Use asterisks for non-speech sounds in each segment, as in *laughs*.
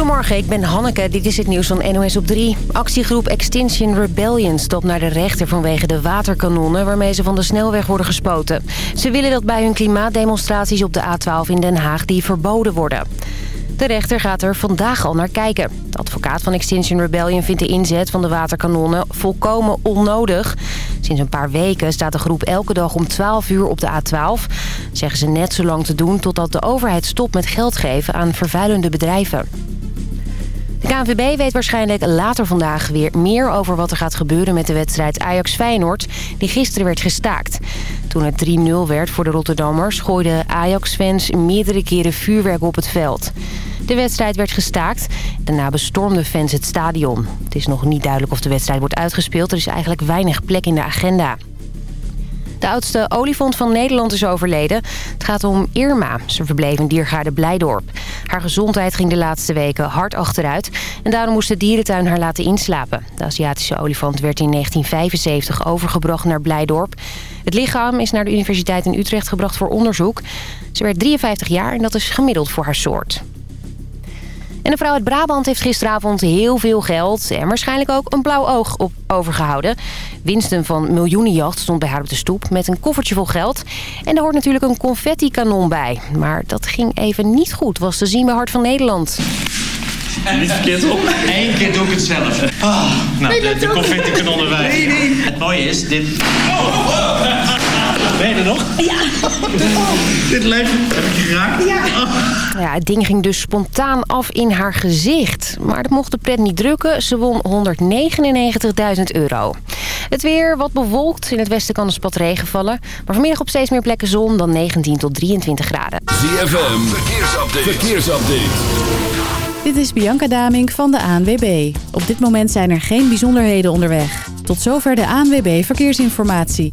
Goedemorgen, ik ben Hanneke. Dit is het nieuws van NOS op 3. Actiegroep Extinction Rebellion stopt naar de rechter vanwege de waterkanonnen... waarmee ze van de snelweg worden gespoten. Ze willen dat bij hun klimaatdemonstraties op de A12 in Den Haag die verboden worden. De rechter gaat er vandaag al naar kijken. De advocaat van Extinction Rebellion vindt de inzet van de waterkanonnen volkomen onnodig. Sinds een paar weken staat de groep elke dag om 12 uur op de A12. Zeggen ze net zo lang te doen totdat de overheid stopt met geld geven aan vervuilende bedrijven. De KNVB weet waarschijnlijk later vandaag weer meer over wat er gaat gebeuren met de wedstrijd Ajax-Feyenoord, die gisteren werd gestaakt. Toen het 3-0 werd voor de Rotterdammers gooiden Ajax-fans meerdere keren vuurwerk op het veld. De wedstrijd werd gestaakt. Daarna bestormden fans het stadion. Het is nog niet duidelijk of de wedstrijd wordt uitgespeeld. Er is eigenlijk weinig plek in de agenda. De oudste olifant van Nederland is overleden. Het gaat om Irma. Ze verbleef in diergaarde Blijdorp. Haar gezondheid ging de laatste weken hard achteruit. En daarom moest de dierentuin haar laten inslapen. De Aziatische olifant werd in 1975 overgebracht naar Blijdorp. Het lichaam is naar de Universiteit in Utrecht gebracht voor onderzoek. Ze werd 53 jaar en dat is gemiddeld voor haar soort. En een vrouw uit Brabant heeft gisteravond heel veel geld... en waarschijnlijk ook een blauw oog op overgehouden. Winsten van miljoenenjacht stond bij haar op de stoep met een koffertje vol geld. En er hoort natuurlijk een confetti-kanon bij. Maar dat ging even niet goed, was te zien bij Hart van Nederland. Niet verkeerd op. Eén keer doe ik het zelf. Ah, nou, de, de confetti-kanon erbij. Nee, nee. Het mooie is, dit... Ben je er nog? Ja. Dit lijkt... Heb ik geraakt? Ja. Ja, het ding ging dus spontaan af in haar gezicht. Maar dat mocht de pret niet drukken. Ze won 199.000 euro. Het weer wat bewolkt. In het westen kan een spat regen vallen. Maar vanmiddag op steeds meer plekken zon dan 19 tot 23 graden. ZFM, verkeersupdate. verkeersupdate. Dit is Bianca Damink van de ANWB. Op dit moment zijn er geen bijzonderheden onderweg. Tot zover de ANWB Verkeersinformatie.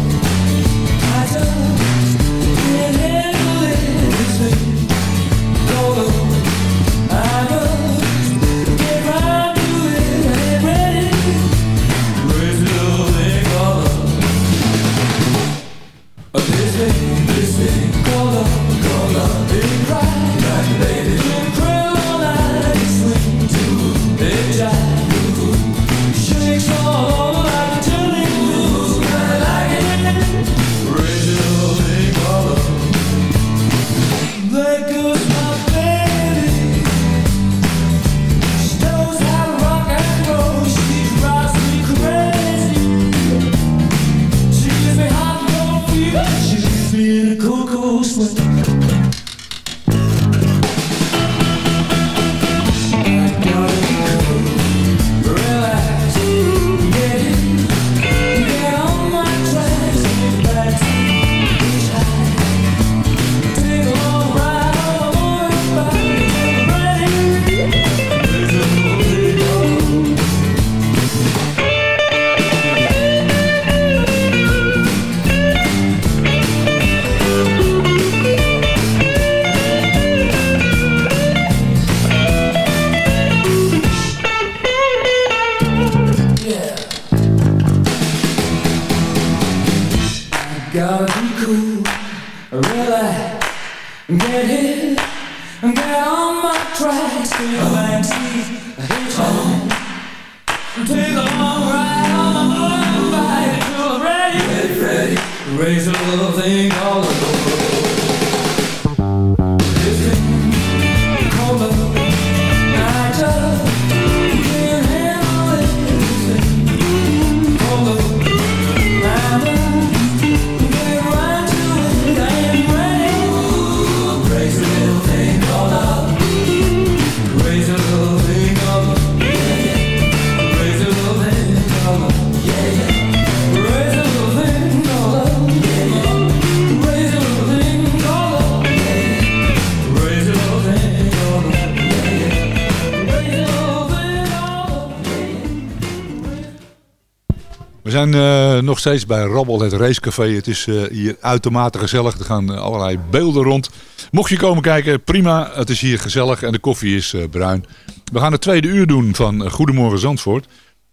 nog steeds bij Rabbel, het racecafé. Het is eh, hier uitermate gezellig. Er gaan eh, allerlei beelden rond. Mocht je komen kijken, prima. Het is hier gezellig en de koffie is eh, bruin. We gaan het tweede uur doen van Goedemorgen Zandvoort.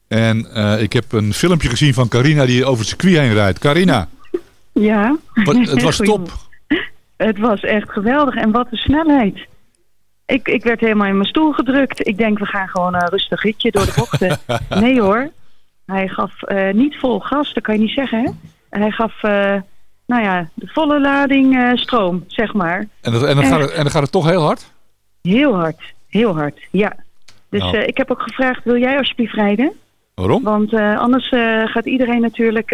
En ik heb een filmpje gezien van Carina die over het circuit heen rijdt. Carina, Ja. wat, het was top. Het was echt geweldig. En wat een snelheid. Ik, ik werd helemaal in mijn stoel gedrukt. Ik denk, we gaan gewoon een rustig ritje door de bochten. *laughs* nee hoor. Hij gaf eh, niet vol gas, dat kan je niet zeggen. Hè? Hij gaf, eh, nou ja, de volle lading eh, stroom, zeg maar. En, dat, en, dan gaat het, en dan gaat het toch heel hard? Heel hard, heel hard, ja. Dus Nou. ik heb ook gevraagd, wil jij alsjeblieft rijden? Waarom? Want anders gaat iedereen natuurlijk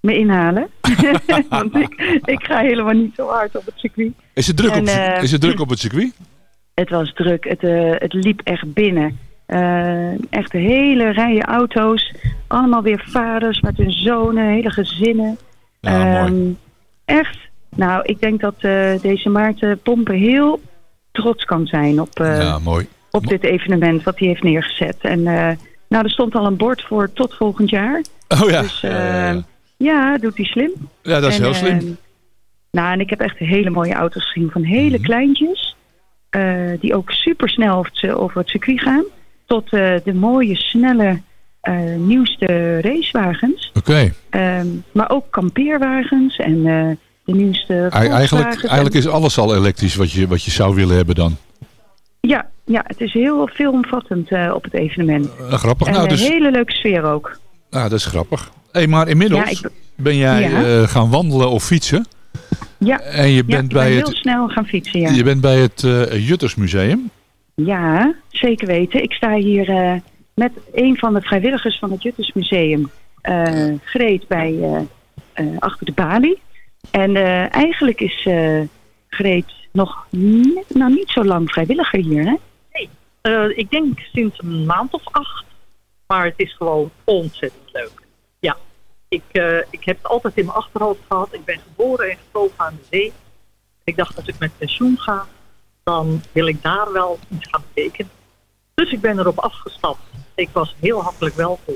me inhalen. *laughs* Want ik, ik ga helemaal niet zo hard op het circuit. Is het druk, En, op, is het druk op het circuit? Het was druk, het, het liep echt binnen. Eh, echt hele rijen auto's. Allemaal weer vaders met hun zonen, hele gezinnen. Ja, Ehm, mooi. Echt. Nou, ik denk dat eh, deze Maarten Pompen heel trots kan zijn op, eh, ja, mooi. op dit evenement wat hij heeft neergezet. En nou, er stond al een bord voor tot volgend jaar. Oh ja, Dus ja, doet hij slim. Ja, dat is En, heel slim. eh, nou, en ik heb echt hele mooie auto's gezien van hele Mhm. kleintjes. die ook super snel over het, over het circuit gaan. Tot eh, de mooie, snelle, eh, nieuwste racewagens. Oké. Ehm, maar ook kampeerwagens en eh, de nieuwste Ei- Eigenlijk, eigenlijk is alles al elektrisch wat je, wat je zou willen hebben dan. Ja, ja, het is heel veelomvattend eh, op het evenement. Grappig. En Nou, een dus, hele leuke sfeer ook. nou, dat is grappig. Hey, maar inmiddels Ja, ik- ben jij Ja. gaan wandelen of fietsen. Ja, En je bent bij ben het, heel snel gaan fietsen, ja. je bent bij het Juttersmuseum. Ja, zeker weten. Ik sta hier eh, met een van de vrijwilligers van het Juttersmuseum, eh Greet, bij, eh, achter de balie. En eigenlijk is Greet nog nou, niet zo lang vrijwilliger hier, hè? Eh, ik denk sinds een maand of acht. Maar het is gewoon ontzettend leuk. Ja. Ik, ik heb het altijd in mijn achterhoofd gehad. Ik ben geboren en getogen aan de zee. Ik dacht als ik met pensioen ga, dan wil ik daar wel iets gaan betekenen. Dus ik ben erop afgestapt. Ik was heel hartelijk welkom.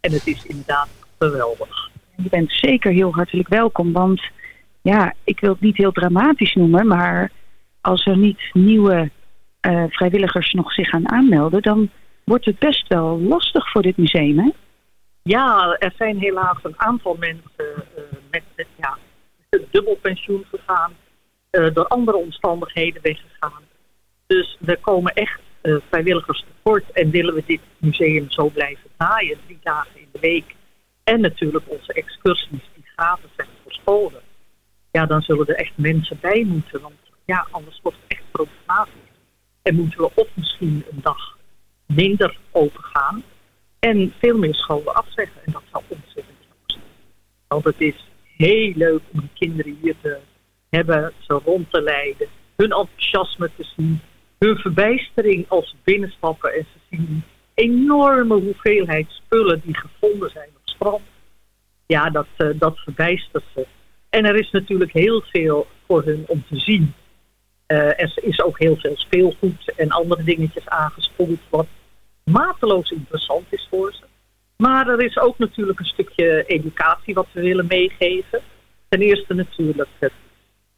En het is inderdaad geweldig. Je bent zeker heel hartelijk welkom, want ja, ik wil het niet heel dramatisch noemen, maar als er niet nieuwe eh, vrijwilligers nog zich gaan aanmelden, dan wordt het best wel lastig voor dit museum, hè? Ja, er zijn helaas een aantal mensen eh, met eh, ja, een dubbel pensioen gegaan. Eh, door andere omstandigheden weggegaan. Dus er komen echt eh, vrijwilligers tekort. En willen we dit museum zo blijven draaien, drie dagen in de week. En natuurlijk onze excursies die gratis zijn voor scholen. Ja, dan zullen er echt mensen bij moeten. Want ja, anders wordt het echt problematisch. En moeten we of misschien een dag minder open gaan. En veel meer scholen afzeggen. En dat zou ontzettend jammer zijn. Want het is heel leuk om die kinderen hier te hebben, ze rond te leiden. Hun enthousiasme te zien. Hun verbijstering als ze binnenstappen en ze zien enorme hoeveelheid spullen die gevonden zijn op strand. Ja, dat, eh, dat verbijstert ze. En er is natuurlijk heel veel voor hun om te zien. Eh, er is ook heel veel speelgoed en andere dingetjes aangespoeld wat mateloos interessant is voor ze. Maar er is ook natuurlijk een stukje educatie wat we willen meegeven. Ten eerste natuurlijk het,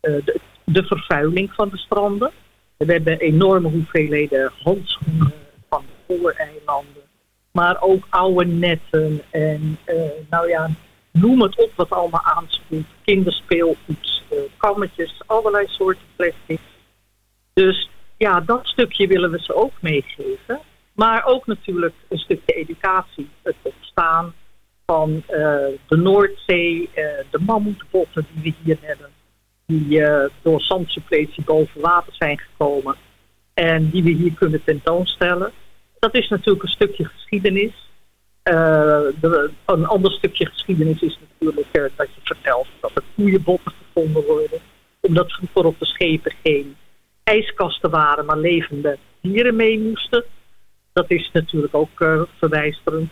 de, de vervuiling van de stranden. We hebben enorme hoeveelheden handschoenen van de vooreilanden. Maar ook oude netten en eh, nou ja, noem het op wat allemaal aanspoelt. Kinderspeelgoed, eh, kammetjes, allerlei soorten plastic. Dus ja, dat stukje willen we ze ook meegeven. Maar ook natuurlijk een stukje educatie. Het ontstaan van eh, de Noordzee, eh, de mammoetbotten die we hier hebben. Die eh, door zandsuppletie boven water zijn gekomen. En die we hier kunnen tentoonstellen. Dat is natuurlijk een stukje geschiedenis. Eh, een ander stukje geschiedenis is natuurlijk eh, dat je vertelt dat er koeienbotten gevonden worden. Omdat vroeger op de schepen geen ijskasten waren, maar levende dieren mee moesten. Dat is natuurlijk ook eh, verbijsterend.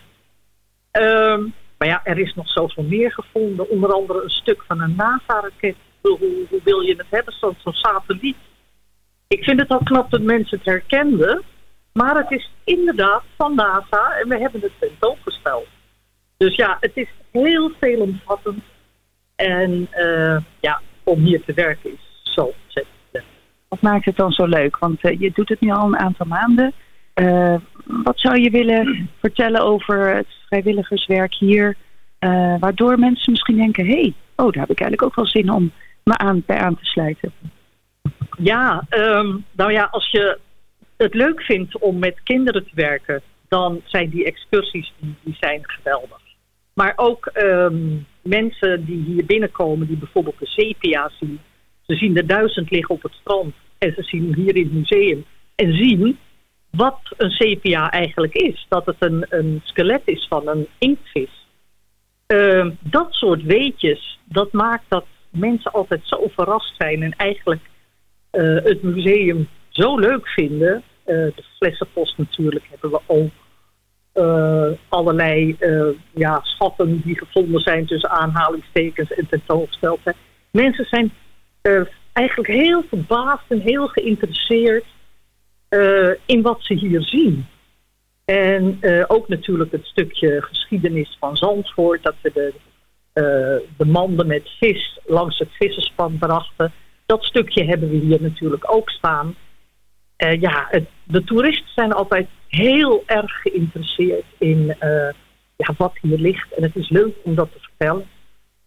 Ehm, maar ja, er is nog zoveel meer gevonden. Onder andere een stuk van een NASA-raket. Hoe, wil je het hebben, zo'n zo'n satelliet? Ik vind het al knap dat mensen het herkenden. Maar het is inderdaad van NASA en we hebben het tentoongesteld. Dus ja, het is heel veelomvattend. En eh, ja, om hier te werken is zo ontzettend. Wat maakt het dan zo leuk? Want eh, je doet het nu al een aantal maanden. Eh, wat zou je willen vertellen over het vrijwilligerswerk hier? waardoor mensen misschien denken, hé, hey, oh, daar heb ik eigenlijk ook wel zin om me aan, bij aan te sluiten. Ja, ehm, nou ja, als je het leuk vindt om met kinderen te werken, dan zijn die excursies die, zijn geweldig. Maar ook ehm, mensen die hier binnenkomen, die bijvoorbeeld de sepia zien. Ze zien er duizend liggen op het strand en ze zien hier in het museum. En zien wat een sepia eigenlijk is. Dat het een, een skelet is van een inktvis. Ehm, dat soort weetjes, dat maakt dat mensen altijd zo verrast zijn en eigenlijk eh, het museum zo leuk vinden. Eh, de flessenpost natuurlijk hebben we ook. Eh, allerlei ja, schatten die gevonden zijn tussen aanhalingstekens en tentoongesteld zijn. Mensen zijn eigenlijk heel verbaasd en heel geïnteresseerd in wat ze hier zien. En ook natuurlijk het stukje geschiedenis van Zandvoort, dat we de, de manden met vis langs het vissenspan brachten. Dat stukje hebben we hier natuurlijk ook staan. Eh, ja, de toeristen zijn altijd heel erg geïnteresseerd in eh, ja, wat hier ligt. En het is leuk om dat te vertellen.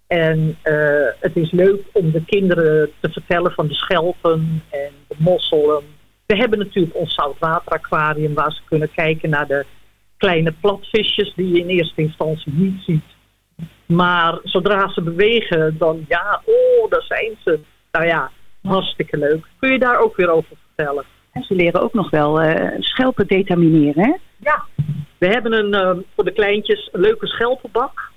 En eh, het is leuk om de kinderen te vertellen van de schelpen en de mosselen. We hebben natuurlijk ons zoutwateraquarium waar ze kunnen kijken naar de kleine platvisjes die je in eerste instantie niet ziet. Maar zodra ze bewegen, dan ja, oh, daar zijn ze. Nou ja, hartstikke leuk. Kun je daar ook weer over vertellen? En ze leren ook nog wel eh, schelpen detamineren, hè? Ja, we hebben een, eh, voor de kleintjes een leuke schelpenbak.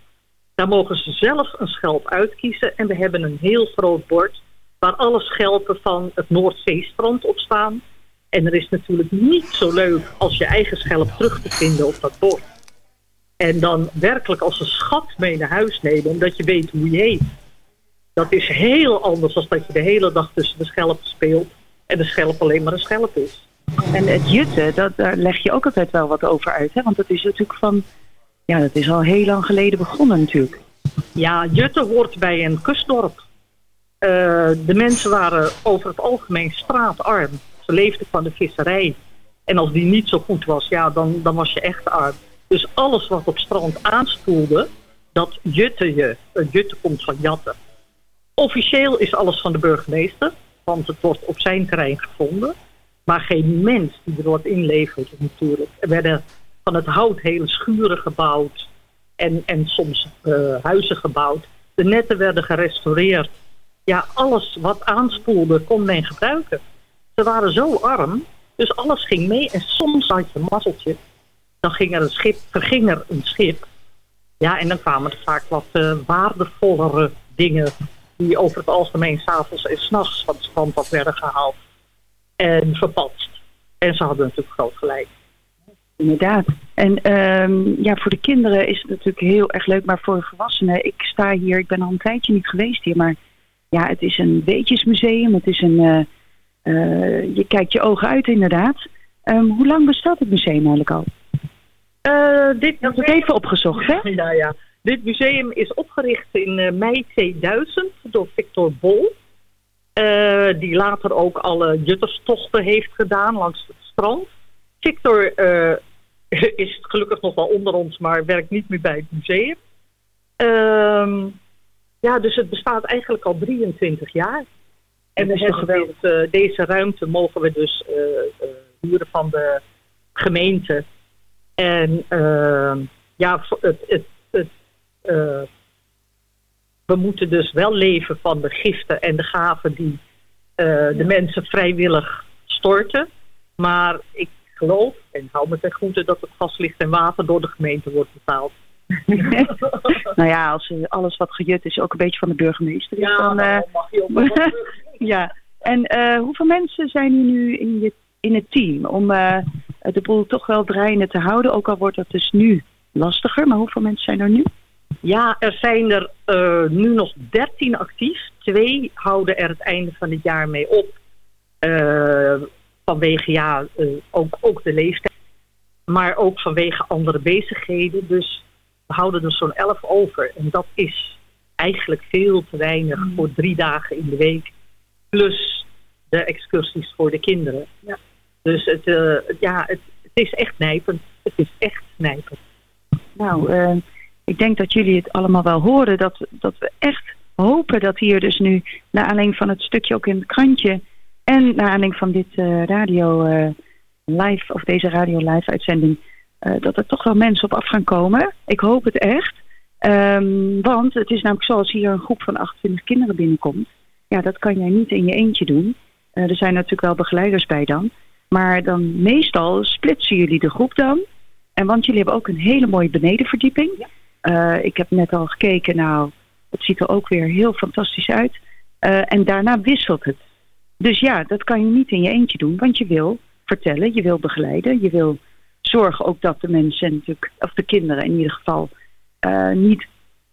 Daar mogen ze zelf een schelp uitkiezen. En we hebben een heel groot bord waar alle schelpen van het Noordzeestrand op staan. En er is natuurlijk niet zo leuk als je eigen schelp terug te vinden op dat bord. En dan werkelijk als een schat mee naar huis nemen, omdat je weet hoe je heet. Dat is heel anders dan dat je de hele dag tussen de schelpen speelt en de schelp alleen maar een schelp is. En het jutten, dat, daar leg je ook altijd wel wat over uit, hè? Want dat is natuurlijk van... Ja, dat is al heel lang geleden begonnen natuurlijk. Ja, Jutte hoort bij een kustdorp. Eh, de mensen waren over het algemeen straatarm. Ze leefden van de visserij. En als die niet zo goed was, ja, dan, dan was je echt arm. Dus alles wat op strand aanspoelde, dat jutte je. Jutte komt van jatten. Officieel is alles van de burgemeester, want het wordt op zijn terrein gevonden. Maar geen mens die er wat inlevert natuurlijk. Er werden van het hout hele schuren gebouwd en, en soms eh, huizen gebouwd. De netten werden gerestaureerd. Ja, alles wat aanspoelde kon men gebruiken. Ze waren zo arm, dus alles ging mee. En soms had je mazzeltje, dan ging er een schip, verging er een schip. Ja, en dan kwamen er vaak wat eh, waardevollere dingen... die over het algemeen s'avonds en s'nachts van het strand af werden gehaald. En verpatst. En ze hadden natuurlijk groot gelijk. Inderdaad. En ehm, ja, voor de kinderen is het natuurlijk heel erg leuk, maar voor de volwassenen, ik sta hier, ik ben al een tijdje niet geweest hier, maar ja, het is een weetjesmuseum, het is een, eh, eh, je kijkt je ogen uit inderdaad. Ehm, hoe lang bestaat het museum eigenlijk al? Eh, dit Ik heb het even opgezocht, hè? Ja, ja. Dit museum is opgericht in eh, mei 2000 door Victor Bol. eh, die later ook alle jutterstochten heeft gedaan langs het strand. Victor *laughs* is gelukkig nog wel onder ons, maar werkt niet meer bij het museum. Ehm, ja, dus het bestaat eigenlijk al 23 jaar. En we hebben dit, deze ruimte mogen we dus huren van de gemeente. En ehm, ja, het, het, het, eh, we moeten dus wel leven van de giften en de gaven die eh, de mensen vrijwillig storten. Maar ik geloof en hou me ten goede dat het gaslicht en water door de gemeente wordt betaald. *laughs* nou ja, als, eh, alles wat gejut is ook een beetje van de burgemeester. Dus dan, eh, dan mag je ook *laughs* ja. En hoeveel mensen zijn hier nu in, je, in het team om eh, de boel toch wel draaiende te houden? Ook al wordt dat dus nu lastiger, maar hoeveel mensen zijn er nu? Ja, er zijn er eh, nu nog 13 actief. Twee houden er het einde van het jaar mee op. Eh, vanwege ja, ook, ook de leeftijd. Maar ook vanwege andere bezigheden. Dus We houden er zo'n elf over. En dat is eigenlijk veel te weinig voor drie dagen in de week. Plus de excursies voor de kinderen. Ja. Dus het, eh, ja, het, is echt nijpend. Het is echt nijpend. Nou, eh, ik denk dat jullie het allemaal wel horen. Dat, dat we echt hopen dat hier dus nu, naar aanleiding van het stukje ook in het krantje... en naar aanleiding van dit eh, radio live, of deze radio live uitzending... dat er toch wel mensen op af gaan komen. Ik hoop het echt. Ehm, want het is namelijk zo, als hier een groep van 28 kinderen binnenkomt... ja, dat kan jij niet in je eentje doen. Er zijn natuurlijk wel begeleiders bij dan. Maar dan meestal splitsen jullie de groep dan... En want jullie hebben ook een hele mooie benedenverdieping. Eh, ik heb net al gekeken, nou, het ziet er ook weer heel fantastisch uit. Eh, en daarna wisselt het. Dus ja, dat kan je niet in je eentje doen, want je wil vertellen, je wil begeleiden, je wil zorgen ook dat de mensen natuurlijk, of de kinderen in ieder geval, eh, niet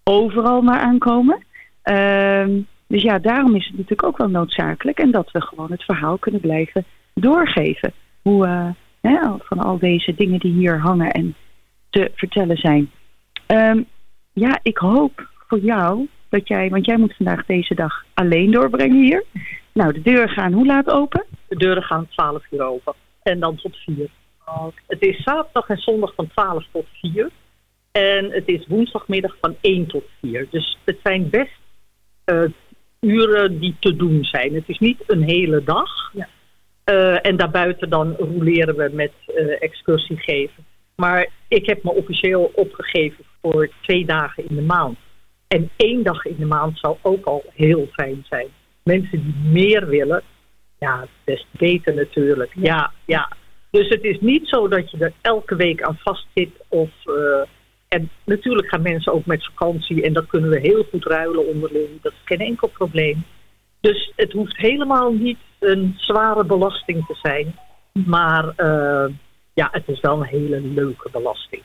overal maar aankomen. Ehm, dus ja, daarom is het natuurlijk ook wel noodzakelijk en dat we gewoon het verhaal kunnen blijven doorgeven. Hoe, eh, hè, van al deze dingen die hier hangen en te vertellen zijn. Ehm, ja, ik hoop voor jou dat jij, want jij moet vandaag deze dag alleen doorbrengen hier. Nou, de deuren gaan hoe laat open? De deuren gaan 12 uur open. En dan tot 4. Het is zaterdag en zondag van 12 tot 4. En het is woensdagmiddag van 1 tot 4. Dus het zijn best eh, uren die te doen zijn. Het is niet een hele dag. Ja. Eh, en daarbuiten dan roleren we met eh, excursie geven. Maar ik heb me officieel opgegeven voor twee dagen in de maand. En één dag in de maand zou ook al heel fijn zijn. Mensen die meer willen, ja, des te beter natuurlijk. Ja, ja. Dus het is niet zo dat je er elke week aan vast zit. Of, eh, en natuurlijk gaan mensen ook met vakantie. En dat kunnen we heel goed ruilen onderling. Dat is geen enkel probleem. Dus het hoeft helemaal niet een zware belasting te zijn. Maar eh, ja, het is wel een hele leuke belasting.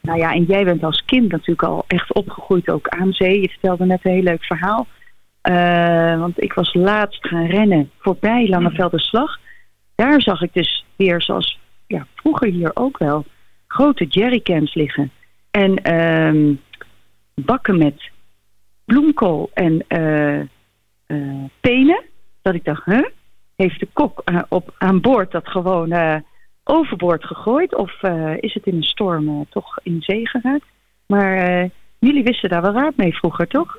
Nou ja, en jij bent als kind natuurlijk al echt opgegroeid ook aan zee. Je vertelde net een heel leuk verhaal. Eh, want ik was laatst gaan rennen voorbij Langevelderslag. Daar zag ik dus weer, zoals ja, vroeger hier ook wel, grote jerrycans liggen. En ehm, bakken met bloemkool en eh, eh, penen. Dat ik dacht, huh? Heeft de kok eh, op, aan boord dat gewoon eh, overboord gegooid? Of eh, is het in een storm eh, toch in zee geraakt? Maar eh, jullie wisten daar wel raad mee vroeger, toch?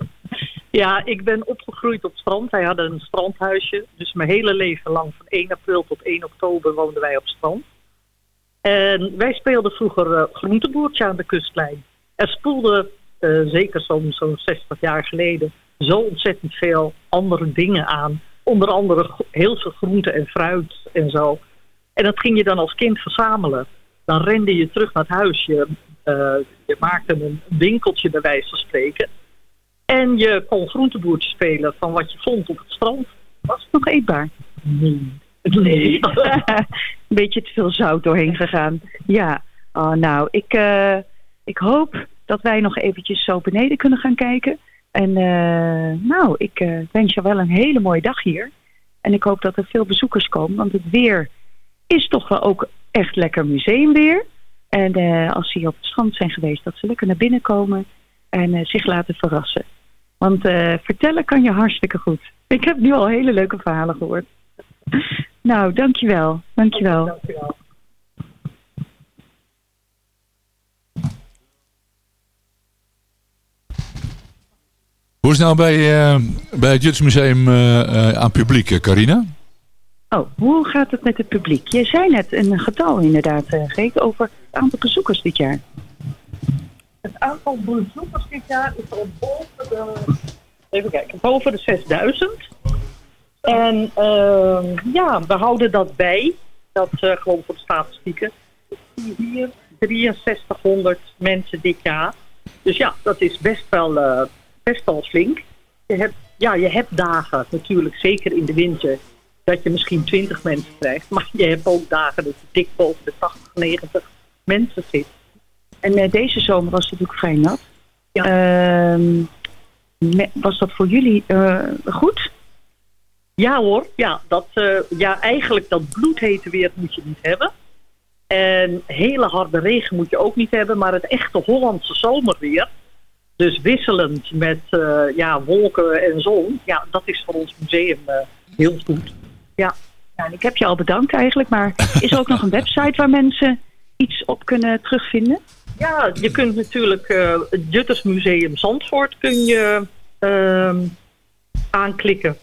Ja, ik ben opgegroeid op het strand. Wij hadden een strandhuisje. Dus mijn hele leven lang, van 1 april tot 1 oktober, woonden wij op strand. En wij speelden vroeger eh, groenteboertje aan de kustlijn. Er spoelde, eh, zeker zo'n zo'n 60 jaar geleden, zo ontzettend veel andere dingen aan. Onder andere heel veel groente en fruit en zo. En dat ging je dan als kind verzamelen. Dan rende je terug naar het huis. Je, eh, je maakte een winkeltje bij wijze van spreken. En je kon groenteboertje spelen van wat je vond op het strand. Was het nog eetbaar? Nee. Nee. *laughs* *laughs* een beetje te veel zout doorheen gegaan. Ja, oh, nou, ik, eh, ik hoop dat wij nog eventjes zo beneden kunnen gaan kijken. En eh, nou, ik eh, wens je wel een hele mooie dag hier. En ik hoop dat er veel bezoekers komen, want het weer is toch wel ook echt lekker museumweer. En eh, als ze hier op het strand zijn geweest, dat ze lekker naar binnen komen en zich laten verrassen. Want vertellen kan je hartstikke goed. Ik heb nu al hele leuke verhalen gehoord. *laughs* Nou, dankjewel. Dankjewel. Dankjewel. Hoe is het nou bij, eh, bij het Jutsmuseum eh, eh, aan publiek, Carina? Oh, hoe gaat het met het publiek? Je zei net een getal inderdaad, Geek, over het aantal bezoekers dit jaar. Het aantal bezoekers dit jaar is al boven de, even kijken, boven de 6000. En ehm, ja, we houden dat bij. Dat eh, gewoon voor de statistieken. Ik zie hier 6300 mensen dit jaar. Dus ja, dat is best wel, eh, best wel flink. Je hebt, ja, je hebt dagen natuurlijk, zeker in de winter, dat je misschien 20 mensen krijgt. Maar je hebt ook dagen dat je dik boven de 80, 90 mensen zit. En eh, deze zomer was het natuurlijk vrij nat. Ja. Ehm, was dat voor jullie eh, goed? Ja hoor, ja, dat, eh, ja, eigenlijk dat bloedhete weer moet je niet hebben. En hele harde regen moet je ook niet hebben, maar het echte Hollandse zomerweer. Dus wisselend met eh, ja, wolken en zon. Ja, dat is voor ons museum eh, heel goed. Ja. Ja, en ik heb je al bedankt eigenlijk, maar is er ook nog een website waar mensen iets op kunnen terugvinden? Ja, je kunt natuurlijk eh, het Juttersmuseum Zandvoort kun je ehm, aanklikken.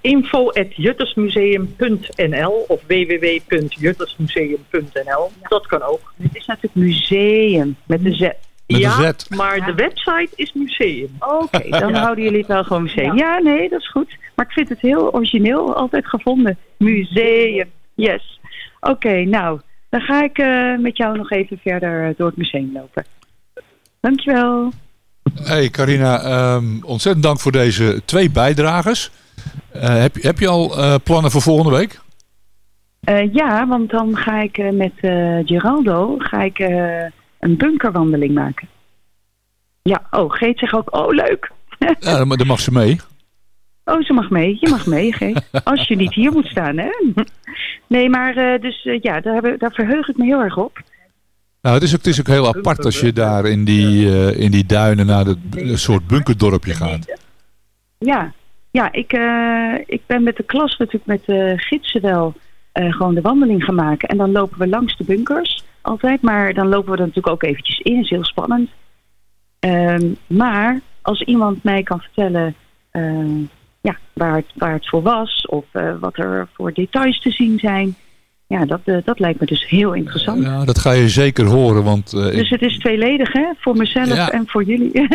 Info.juttersmuseum.nl of www.juttersmuseum.nl. Dat kan ook. Het is natuurlijk museum met een Z. Met ja, maar de website is museum. Oké, *laughs* dan houden jullie het wel gewoon museum. Ja. nee, dat is goed. Maar ik vind het heel origineel, altijd gevonden. Museum, yes. Oké, nou, dan ga ik eh, met jou nog even verder eh, door het museum lopen. Dankjewel. Hey Carina, ehm, ontzettend dank voor deze twee bijdragers. Eh, heb, je- heb je al eh, plannen voor volgende week? Eh, ja, want dan ga ik eh, met eh, Geraldo ga ik, eh, een bunkerwandeling maken. Ja, oh, Geet zegt ook, oh leuk. Ja, dan, dan mag ze mee. Oh, ze mag mee. Je mag mee, Geet. *laughs* Als je niet hier moet staan, hè. Nee, maar eh, dus eh, ja, daar, hebben- daar verheug ik me heel erg op. Nou, het is ook, het is ook heel apart als je daar in die, eh, in die duinen naar een soort bunkerdorpje gaat. Ja, ja ik, ik ben met de klas natuurlijk met de gidsen wel gewoon de wandeling gaan maken. En dan lopen we langs de bunkers altijd. Maar dan lopen we er natuurlijk ook eventjes in. is heel spannend. Ehm, maar als iemand mij kan vertellen eh, ja, waar, het, waar het voor was... of eh, wat er voor details te zien zijn... Ja, dat, eh, dat lijkt me dus heel interessant. Ja, dat ga je zeker horen, want eh, Dus het is tweeledig, hè? Voor mezelf Ja. en voor jullie. *laughs*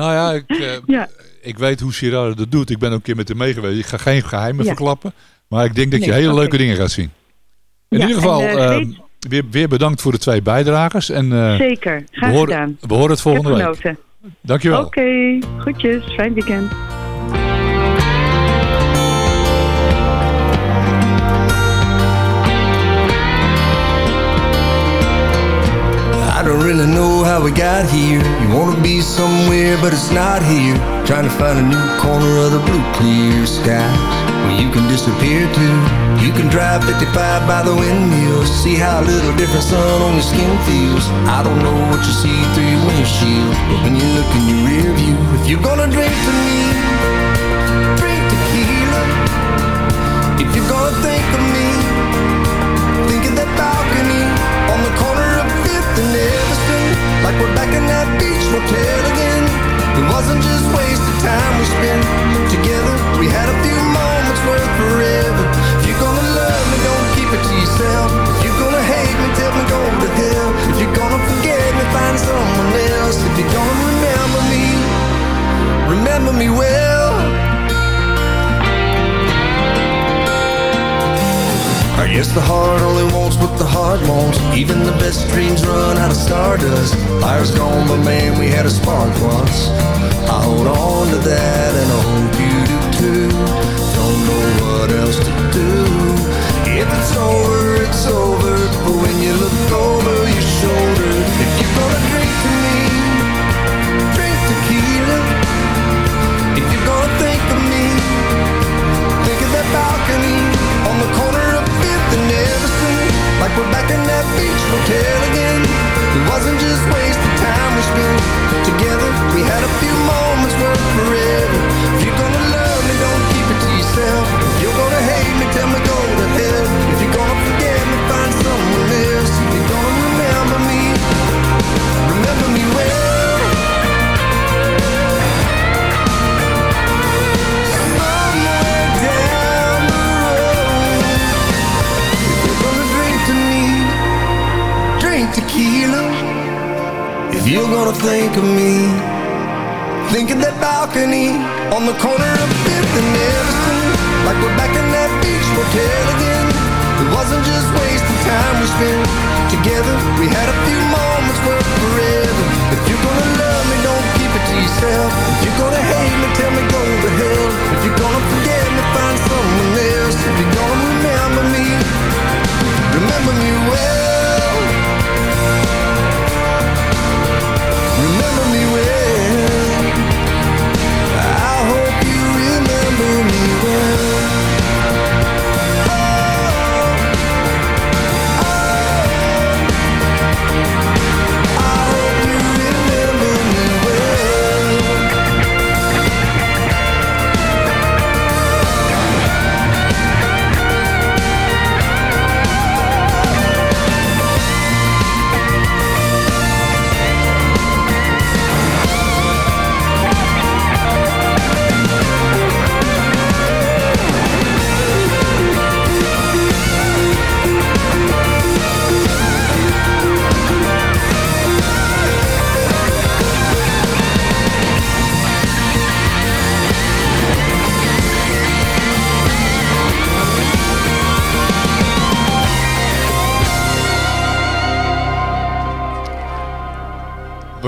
nou ja, ik, Ja. ik weet hoe Gerard dat doet. Ik ben ook een keer met hem mee geweest. Ik ga geen geheimen Ja. verklappen, maar ik denk dat je Nee, hele leuke dingen gaat zien. In Ja, ieder geval, en, weer, weer bedankt voor de twee bijdragers. En eh, Zeker, we, graag horen, gedaan. we horen het volgende week. Dankjewel. Oké, goedjes. Fijn weekend. I don't really know how we got here. You wanna be somewhere, but it's not here. Trying to find a new corner of the blue clear skies where you can disappear too. You can drive 55 by the windmill, see how little different sun on your skin feels. I don't know what you see through your windshield, but when you look in your rear view, if you're gonna drink to me,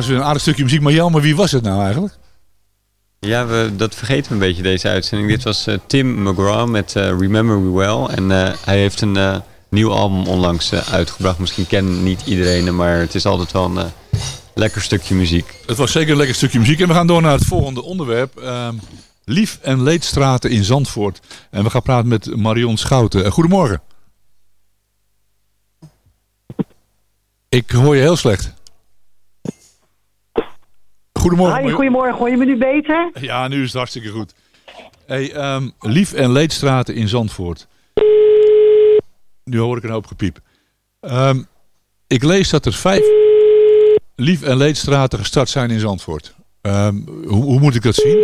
was weer een aardig stukje muziek. Maar Jan, maar wie was het nou eigenlijk? Ja, we, dat vergeten we een beetje deze uitzending. Dit was eh, Tim McGraw met eh, Remember Me Well. En eh, hij heeft een nieuw album onlangs uitgebracht. Misschien kent niet iedereen maar het is altijd wel een lekker stukje muziek. Het was zeker een lekker stukje muziek. En we gaan door naar het volgende onderwerp. Ehm, lief- en leedstraten in Zandvoort. En we gaan praten met Marion Schouten. Goedemorgen. Ik hoor je heel slecht. Goedemorgen. Hi, goedemorgen. Hoor je me nu beter? Ja, nu is het hartstikke goed. Hey, ehm, lief- en leedstraten in Zandvoort. Nu hoor ik een hoop gepiep. Ehm, ik lees dat er vijf lief- en leedstraten gestart zijn in Zandvoort. Ehm, hoe, hoe moet ik dat zien?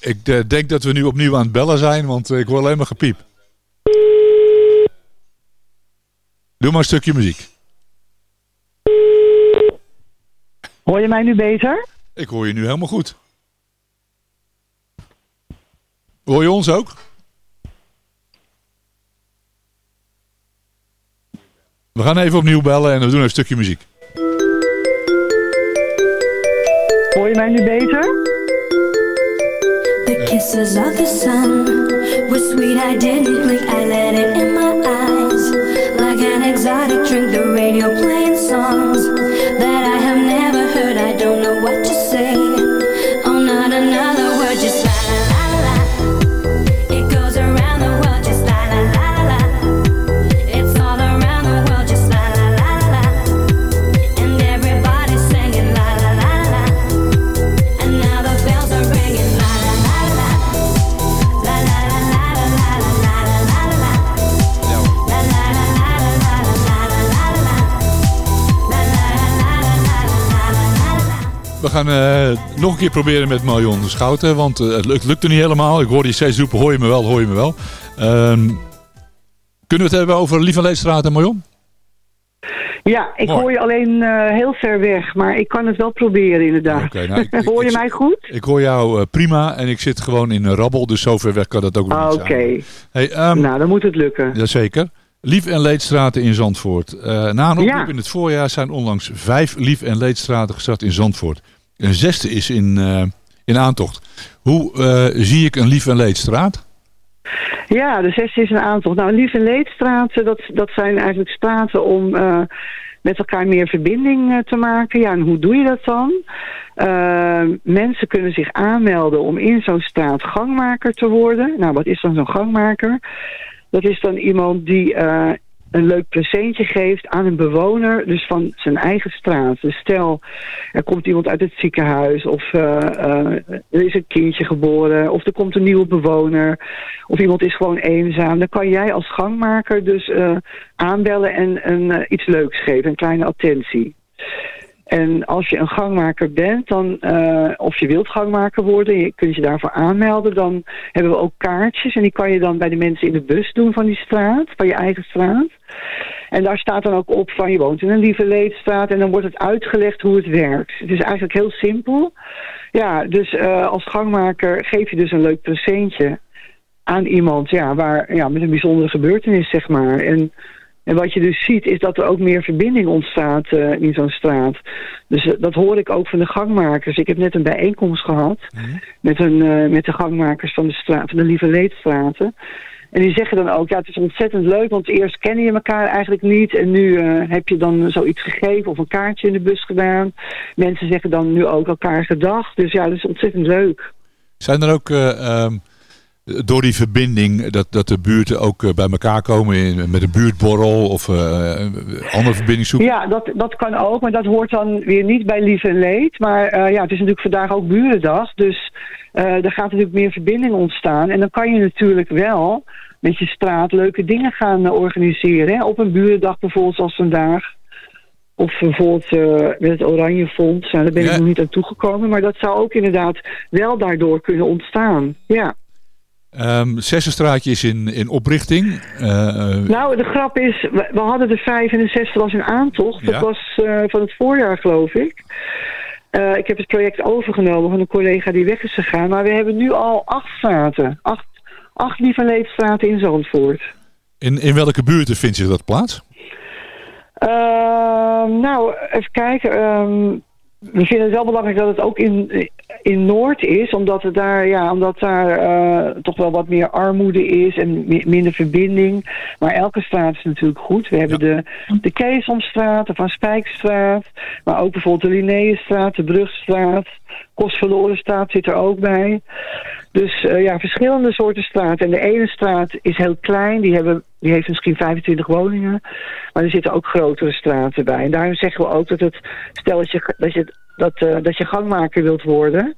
Ik eh, denk dat we nu opnieuw aan het bellen zijn, want eh, ik hoor alleen maar gepiep. Doe maar een stukje muziek. Hoor je mij nu beter? Ik hoor je nu helemaal goed. Hoor je ons ook? We gaan even opnieuw bellen en we doen even een stukje muziek. Hoor je mij nu beter? The kisses of the sun were sweet. I didn't blink. I let it exotic drink, the radio playing songs We gaan eh, nog een keer proberen met Marion Schouten, want eh, het lukt, lukte niet helemaal. Ik hoorde je steeds roepen, hoor je me wel, hoor je me wel. Ehm, kunnen we het hebben over Lief en Leedstraat en Marion? Ja, ik Mooi. hoor je alleen eh, heel ver weg, maar ik kan het wel proberen inderdaad. Nou, ik- *laughs* ik- hoor je ik- mij goed? Ik hoor jou prima en ik zit gewoon in een rabbel, dus zover weg kan dat ook nog Ah, niet Oké, zijn. Hey, ehm, nou dan moet het lukken. Jazeker. Lief- en leedstraten in Zandvoort. Na een oproep Ja. in het voorjaar zijn onlangs vijf lief- en leedstraten gestart in Zandvoort. Een zesde is in, eh, in aantocht. Hoe eh, zie ik een lief- en leedstraat? Ja, de zesde is een aantal. Nou, lief en leedstraten, dat, dat zijn eigenlijk straten om eh, met elkaar meer verbinding eh, te maken. Ja, en hoe doe je dat dan? Eh, mensen kunnen zich aanmelden om in zo'n straat gangmaker te worden. Nou, wat is dan zo'n gangmaker? Dat is dan iemand die eh, een leuk presentje geeft aan een bewoner, dus van zijn eigen straat. Dus stel, er komt iemand uit het ziekenhuis, of eh, eh, er is een kindje geboren, of er komt een nieuwe bewoner, of iemand is gewoon eenzaam. Dan kan jij als gangmaker dus eh, aanbellen en een, iets leuks geven, een kleine attentie. En als je een gangmaker bent, dan, eh, of je wilt gangmaker worden, je kunt je daarvoor aanmelden, dan hebben we ook kaartjes. En die kan je dan bij de mensen in de bus doen van die straat, van je eigen straat. En daar staat dan ook op van je woont in een lieve leedstraat en dan wordt het uitgelegd hoe het werkt. Het is eigenlijk heel simpel. Ja, dus eh, als gangmaker geef je dus een leuk presentje aan iemand ja, waar, ja, met een bijzondere gebeurtenis, zeg maar. En, en wat je dus ziet is dat er ook meer verbinding ontstaat eh, in zo'n straat. Dus eh, dat hoor ik ook van de gangmakers. Ik heb net een bijeenkomst gehad met, een, eh, met de gangmakers van de, straat, van de Lieve Leedstraten. En die zeggen dan ook, ja het is ontzettend leuk, want eerst kennen je elkaar eigenlijk niet. En nu heb je dan zoiets gegeven of een kaartje in de bus gedaan. Mensen zeggen dan nu ook elkaar gedag. Dus ja, dat is ontzettend leuk. Zijn er ook eh, ehm, door die verbinding dat, dat de buurten ook eh, bij elkaar komen in, met een buurtborrel of eh, andere verbinding zoeken? Ja, dat, dat kan ook, maar dat hoort dan weer niet bij lief en leed. Maar eh, ja, het is natuurlijk vandaag ook burendag, dus eh er gaat natuurlijk meer verbinding ontstaan. En dan kan je natuurlijk wel met je straat leuke dingen gaan eh, organiseren. Hè? Op een burendag bijvoorbeeld zoals vandaag. Of bijvoorbeeld eh, met het Oranje Fonds. Nou, daar ben ik nog niet aan toegekomen. Maar dat zou ook inderdaad wel daardoor kunnen ontstaan. Ja. Ehm Zessenstraatje is in, in oprichting. Eh, eh, Nou, de grap is, we, we hadden de vijf en de zesde was in aantocht. Dat Ja. was eh, van het voorjaar, geloof ik. Ik heb het project overgenomen van een collega die weg is gegaan. Maar we hebben nu al acht straten. Acht, acht lief en leedstraten in Zandvoort. In, in welke buurten vindt zich dat plaats? Ehm, nou, even kijken. Ehm, we vinden het wel belangrijk dat het ook in, in Noord is, omdat, het daar, ja, omdat daar eh, toch wel wat meer armoede is en mi- minder verbinding. Maar elke straat is natuurlijk goed. We hebben de, de Keesomstraat, de Van Spijkstraat, maar ook bijvoorbeeld de Linnaeusstraat, de Brugstraat, Kostverlorenstraat zit er ook bij. Dus eh, ja, verschillende soorten straten. En de ene straat is heel klein, die, hebben, die heeft misschien 25 woningen. Maar er zitten ook grotere straten bij. En daarom zeggen we ook dat het, stel dat je, dat je, dat, eh, dat je gangmaker wilt worden...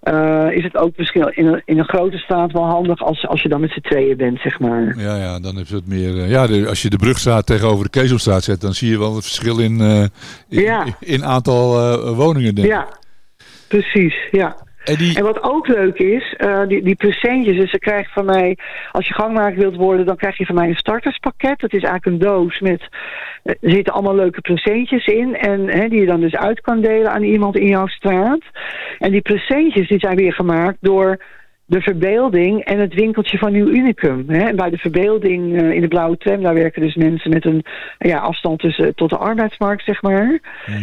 eh, is het ook misschien in een, in een grote straat wel handig als, als je dan met z'n tweeën bent, zeg maar. Ja, ja, dan is het meer... ja, de- als je de Brugstraat tegenover de Keesomstraat zet, dan zie je wel het verschil in, in, Ja. in aantal woningen, denk ik. Ja, precies, ja. En, wat ook leuk is, eh, die, die presentjes, dus ze krijgen van mij, als je gangmaker wilt worden, dan krijg je van mij een starterspakket. Dat is eigenlijk een doos met, eh, er zitten allemaal leuke presentjes in en hè, die je dan dus uit kan delen aan iemand in jouw straat. En die presentjes die zijn weer gemaakt door de verbeelding en het winkeltje van Nieuw Unicum. Hè. En bij de verbeelding eh, in de blauwe tram, daar werken dus mensen met een ja, afstand tussen, tot de arbeidsmarkt, zeg maar.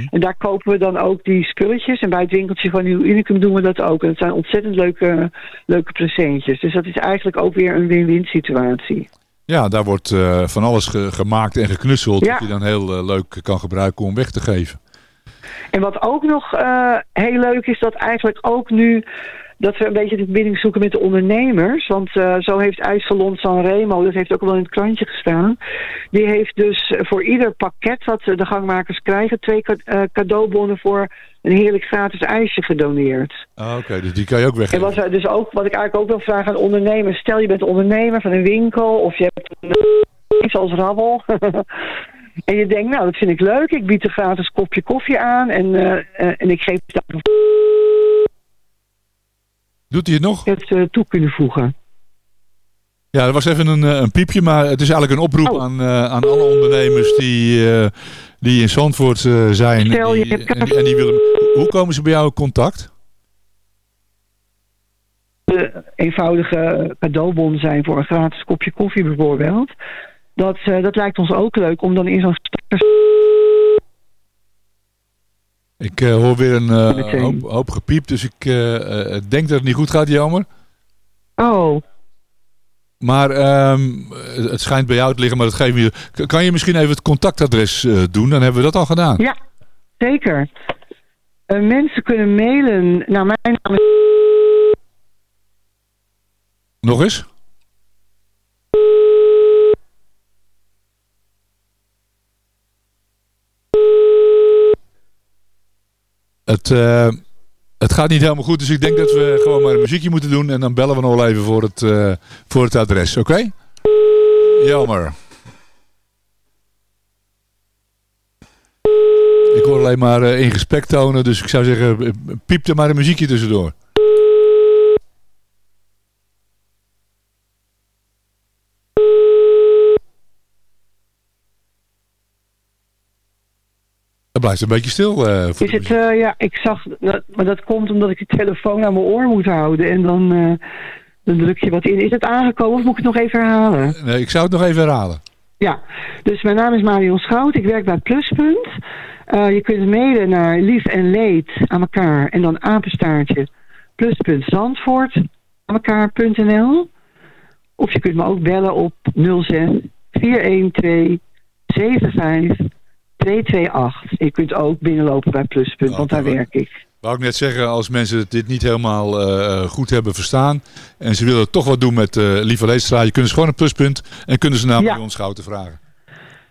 En daar kopen we dan ook die spulletjes. En bij het winkeltje van Nieuw Unicum doen we dat ook. En het zijn ontzettend leuke, leuke presentjes. Dus dat is eigenlijk ook weer een win-win situatie. Ja, daar wordt eh, van alles ge- gemaakt en geknutseld. Ja. Dat je dan heel eh, leuk kan gebruiken om weg te geven. En wat ook nog heel leuk is, dat eigenlijk ook nu dat we een beetje de verbinding zoeken met de ondernemers. Want eh, zo heeft IJssalon Sanremo, dat heeft ook wel in het krantje gestaan. Die heeft dus voor ieder pakket wat de gangmakers krijgen... twee eh, cadeaubonnen voor een heerlijk gratis ijsje gedoneerd. Ah, Oké, dus die kan je ook En weggeven. wat, er dus ook, wat ik eigenlijk ook wil vragen aan ondernemers. Stel je bent ondernemer van een winkel of je hebt een zoals Rabbel. *laughs* en je denkt, nou dat vind ik leuk. Ik bied een gratis kopje koffie aan en, eh, en ik geef Doet hij het nog? het eh, toe kunnen voegen. Ja, er was even een, eh, een piepje, maar het is eigenlijk een oproep Oh. aan, eh, aan alle ondernemers die, die in Zandvoort zijn. Stel, je die- hebt- en, die- en die willen, hoe komen ze bij jou in contact? De eenvoudige cadeaubon zijn voor een gratis kopje koffie bijvoorbeeld. Dat, dat lijkt ons ook leuk om dan in zo'n Ik eh, hoor weer een eh, hoop, hoop gepiept, dus ik eh, denk dat het niet goed gaat, jammer. Oh. Maar ehm, het schijnt bij jou te liggen, maar dat geven we je. Kan je misschien even het contactadres doen? Dan hebben we dat al gedaan. Ja, zeker. Mensen kunnen mailen naar mijn naam. is- Nog eens? Het, eh, het gaat niet helemaal goed, dus ik denk dat we gewoon maar een muziekje moeten doen. En dan bellen we nog even voor het, eh, voor het adres, oké? Jammer. Ik hoor alleen maar eh, in gesprek tonen, dus ik zou zeggen, piep er maar een muziekje tussendoor. Blijft een beetje stil. eh, voor Is het, eh, ja, ik zag, dat, maar dat komt omdat ik de telefoon aan mijn oor moet houden en dan, eh, dan druk je wat in. Is het aangekomen of moet ik het nog even herhalen? Nee, ik zou het nog even herhalen. Ja, dus mijn naam is Marion Schout, ik werk bij Pluspunt. Je kunt mailen naar lief en leed aan elkaar en dan apenstaartje pluspunt Zandvoort aan elkaar.nl. Of je kunt me ook bellen op 06 412 75 228. Je kunt ook binnenlopen bij Pluspunt, want daar werk ik. Wou ik net zeggen, als mensen dit niet helemaal eh, goed hebben verstaan en ze willen toch wat doen met eh Lieve Leedstraat, je kunnen ze gewoon een pluspunt en kunnen ze naar Ja. Marion Schouten vragen.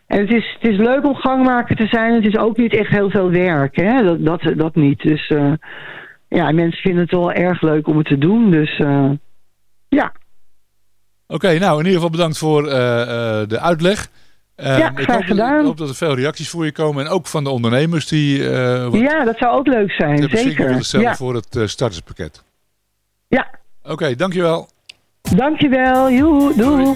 En het is, het is leuk om gangmaker te zijn. Het is ook niet echt heel veel werk. Hè? Dat, dat, dat niet. Dus eh, ja, mensen vinden het wel erg leuk om het te doen. Dus eh, ja. Oké, nou in ieder geval bedankt voor eh, eh, de uitleg. Eh, Ja, ik hoop, gedaan. Ik hoop dat er veel reacties voor je komen en ook van de ondernemers die wat ja, dat zou ook leuk zijn. Zeker. willen stellen Ja. voor het eh, starterspakket. ja. Oké, dankjewel. Dankjewel. Joe, doei.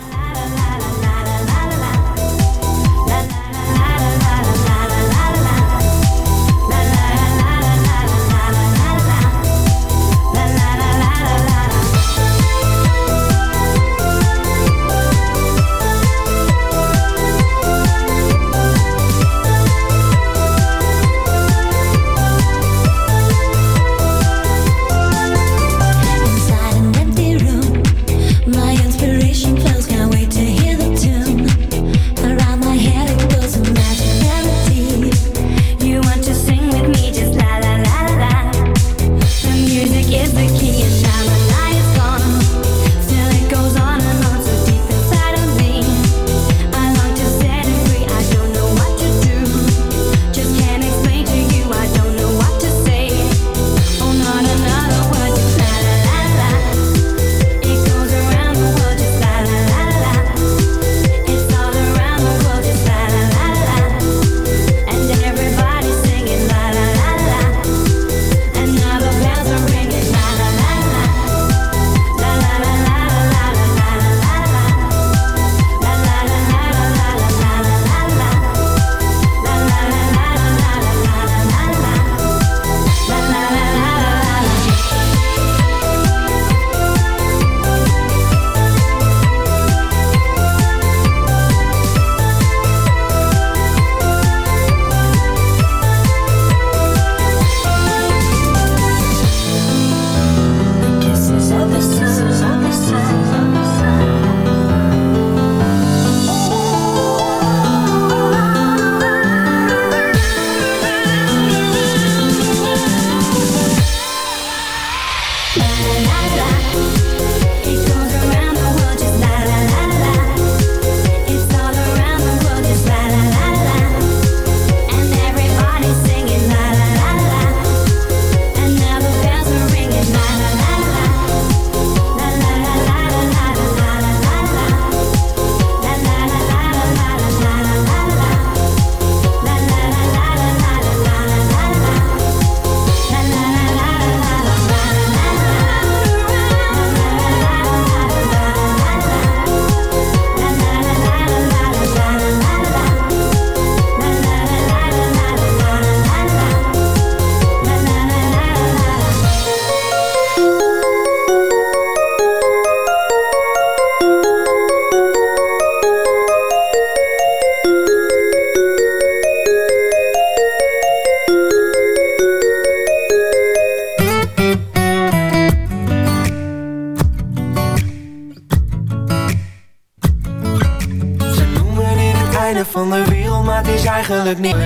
Eigenlijk niet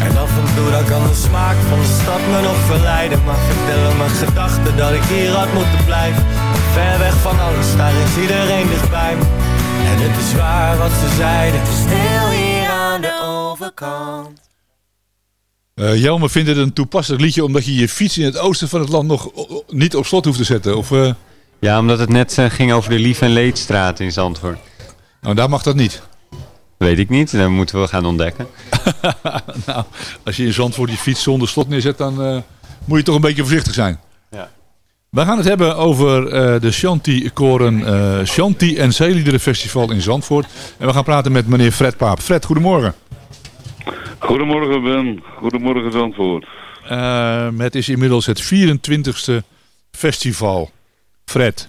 En af en toe dan kan de smaak van de stad me nog verleiden Maar vertellen mijn gedachten dat ik hier had moeten blijven Ver weg van alles, daar is iedereen dichtbij me En het is waar wat ze zeiden stil hier aan de overkant Eh Jelme vindt het een toepasselijk liedje omdat je je fiets in het oosten van het land nog niet op slot hoeft te zetten. Of, eh, Ja, omdat het net eh, ging over de Lief- en Leedstraat in Zandvoort. nou, daar mag dat niet. Weet ik niet, dat moeten we gaan ontdekken. *laughs* nou, als je in Zandvoort je fiets zonder slot neerzet, dan eh, moet je toch een beetje voorzichtig zijn. Ja. We gaan het hebben over eh, de Shanti-koren eh Shanti en Zeeliederen Festival in Zandvoort. En we gaan praten met meneer Fred Paap. Fred, goedemorgen. Goedemorgen Ben, goedemorgen Zandvoort. Eh, het is inmiddels het 24ste festival. Fred,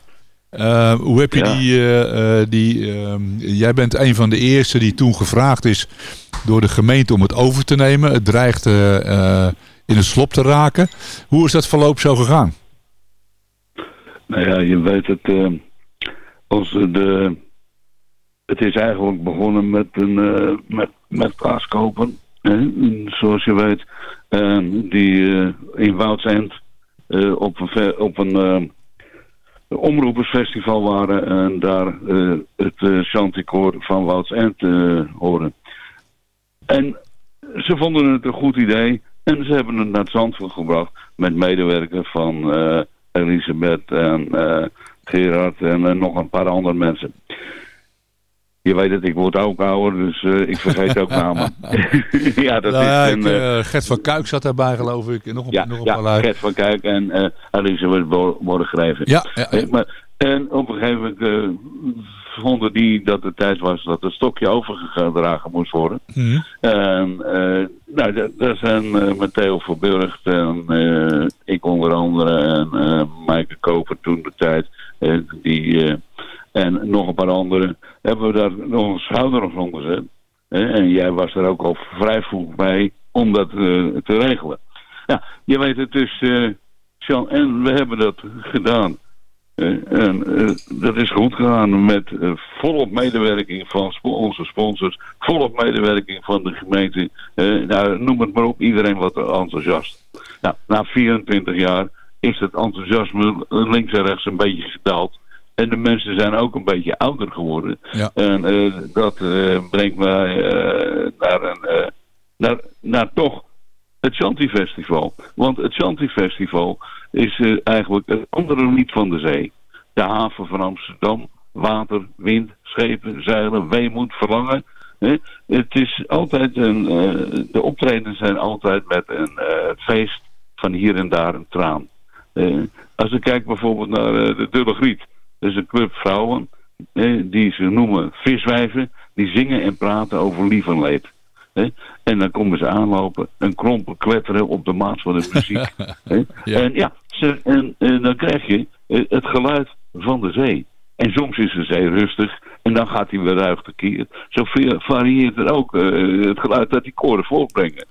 eh, hoe heb je Ja. die... eh, eh, die ehm, jij bent een van de eerste die toen gevraagd is door de gemeente om het over te nemen. Het dreigt in het slop te raken. Hoe is dat verloop zo gegaan? Nou ja, je weet het, als de, het is eigenlijk begonnen met een met, met? Zoals je weet, die in Woudsend op een, op een omroepersfestival waren en daar het uh, van Woudsend horen. En ze vonden het een goed idee en ze hebben het naar Zandvoort gebracht met medewerker van Elisabeth en uh, Gerard en uh, nog een paar andere mensen. Je weet het, ik word ook ouder, dus uh, ik vergeet ook namen. *laughs* ja, dat nou, is... Een, ik, Gert van Kuik zat daarbij, geloof ik. En nog een, ja, nog een ja, paar. Gert van Kuik en Elisabeth worden geschreven. Ja, ja, ja. Maar, en op een gegeven moment vonden die dat het tijd was dat het stokje overgedragen moest worden. Mm. En nou, daar zijn uh, Matteo Verburgt en uh, ik onder andere en uh, Maaike Koper toen de tijd. die, en nog een paar anderen hebben we daar een schouder onder gezet. en jij was er ook al vrij vroeg bij om dat te regelen. Ja, je weet het dus, Sean, en we hebben dat gedaan. en dat is goed gegaan met volop medewerking van onze sponsors, volop medewerking van de gemeente. nou, noem het maar op, iedereen wat enthousiast. Nou, na 24 jaar is het enthousiasme links en rechts een beetje gedaald. En de mensen zijn ook een beetje ouder geworden. Ja. En eh, dat eh, brengt mij eh, naar, een, naar, naar toch het Shanti Festival. Want het Shanti Festival is eigenlijk het andere lied van de zee. De haven van Amsterdam, water, wind, schepen, zeilen, weemoed, verlangen. Hè? Het is altijd een, de optredens zijn altijd met een feest van hier en daar een traan. Als ik kijk bijvoorbeeld naar de Dulle Griet. Is een club vrouwen eh, die ze noemen viswijven. Die zingen en praten over lief en leed. En dan komen ze aanlopen en krompen kletteren op de maat van de muziek. *laughs* En ja, ze, en, en dan krijg je eh, het geluid van de zee. En soms is de zee rustig en dan gaat hij weer ruig tekeer. Zo va- varieert er ook eh, het geluid dat die koren voortbrengen.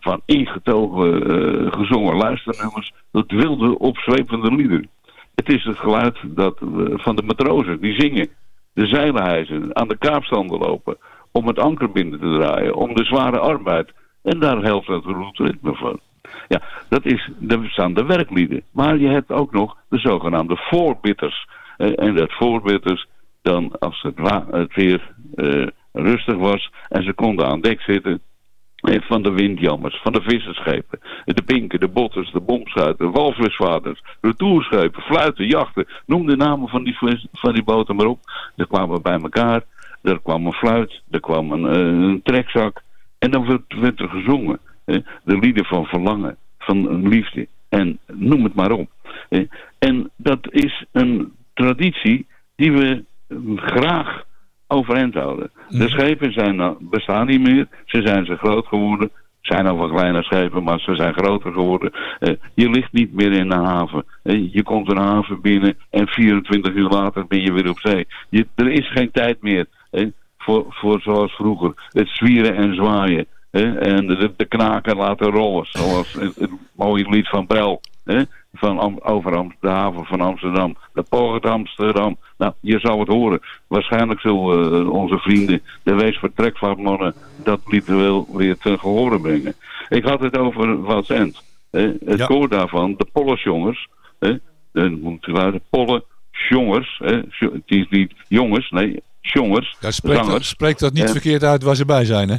Van ingetogen gezongen luisternummers tot wilde opzwepende liederen. Het is het geluid dat, van de matrozen die zingen. De zeilenhijzen aan de kaapstanden lopen. Om het anker binnen te draaien. Om de zware arbeid. En daar helpt het roetritme van. Ja, dat is, er staan de werklieden. Maar je hebt ook nog de zogenaamde voorbitters. Eh, en dat voorbitters, dan als het, het weer eh, rustig was en ze konden aan dek zitten, van de windjammers, van de visserschepen, de pinken, de botters, de bomschuiten, walvisvaarders, retourschepen, fluiten, jachten. Noem de namen van die, van die boten maar op. Ze kwamen bij elkaar, er kwam een fluit, er kwam een, eh, een trekzak en dan werd, er gezongen. De lieden van verlangen, van liefde en noem het maar op. En dat is een traditie die we eh, graag overeind houden. De schepen zijn, bestaan niet meer. Ze zijn zo groot geworden. zijn al wat kleine schepen, maar ze zijn groter geworden. Eh, je ligt niet meer in de haven. Eh, je komt een haven binnen en 24 uur later ben je weer op zee. Je, er is geen tijd meer eh, voor, voor zoals vroeger. Het zwieren en zwaaien. en de, de knaken laten rollen. Zoals het, het mooie lied van Bel. Van Am- over Am- de haven van Amsterdam. De Poort Amsterdam. Nou, je zal het horen. Waarschijnlijk zullen eh, onze vrienden, de weesvertrekvaartmannen, dat wel weer ten gehore brengen. Ik had het over Wat End. het koor daarvan, de Pollesjongers. hè, Dan moet je luiden, jo- Het is niet jongens, nee, jongers. Ja, spreek, dat, niet En- verkeerd uit waar ze bij zijn, hè?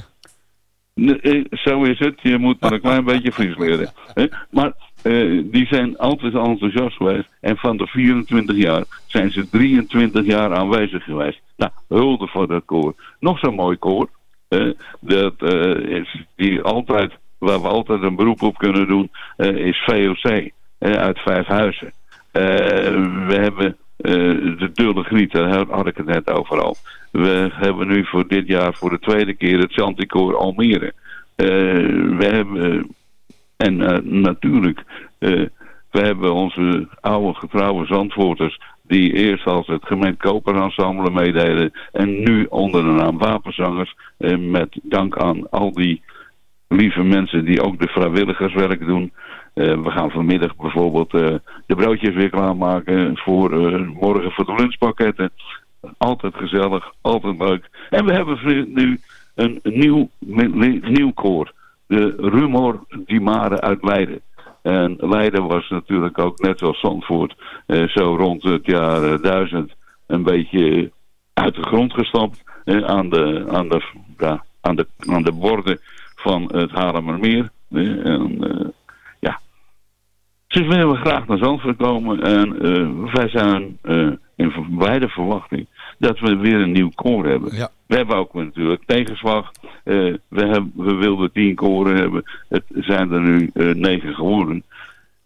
Nee, eh, zo is het. Je moet maar een klein beetje Fries leren. hè. Maar eh, die zijn altijd enthousiast geweest. En van de 24 jaar zijn ze 23 jaar aanwezig geweest. Nou, hulde voor dat koor. Nog zo'n mooi koor. eh, dat eh, is die altijd, waar we altijd een beroep op kunnen doen, is VOC uit Vijfhuizen. Eh, we hebben de Dulle Griet, daar had ik het net over al. We hebben nu voor dit jaar voor de tweede keer het Chanticoor Almere. We hebben, en eh, natuurlijk, eh, we hebben onze oude getrouwe Zandvoorters die eerst als het gemeente Koperensemble meededen en nu onder de naam Wapenzangers. eh, met dank aan al die lieve mensen die ook de vrijwilligerswerk doen. We gaan vanmiddag bijvoorbeeld de broodjes weer klaarmaken voor morgen voor de lunchpakketten. Altijd gezellig, altijd leuk. En we hebben nu een nieuw, nieuw koor. De Rumor die Mare uit Leiden. En Leiden was natuurlijk ook net zoals Zandvoort eh, zo rond het jaar eh, 1000 een beetje uit de grond gestapt. eh, aan, de, aan, de, ja, aan, de, aan de borden van het Haarlemmermeer. eh, en, eh, ja. Ze willen graag naar Zandvoort komen en eh, wij zijn eh, in wijde verwachting dat we weer een nieuw koor hebben. We hebben ook natuurlijk tegenslag. Eh, we, hebben, we wilden tien koren hebben. Het zijn er nu eh, negen geworden.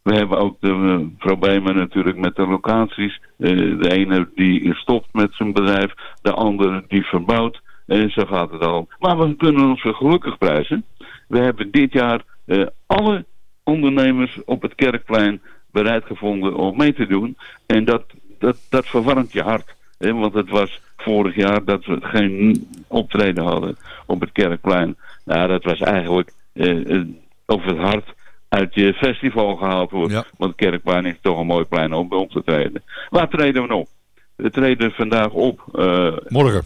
We hebben ook de eh, problemen natuurlijk met de locaties. De ene die stopt met zijn bedrijf, de andere die verbouwt. En zo gaat het al. Maar we kunnen ons gelukkig prijzen. We hebben dit jaar alle ondernemers op het Kerkplein bereid gevonden om mee te doen. En dat, dat, dat verwarmt je hart. Want het was vorig jaar dat we geen optreden hadden op het Kerkplein. Nou, dat was eigenlijk eh, of het hart uit je festival gehaald wordt. Want het Kerkplein is toch een mooi plein om op te treden. Waar treden we op? We treden vandaag op. eh, Morgen.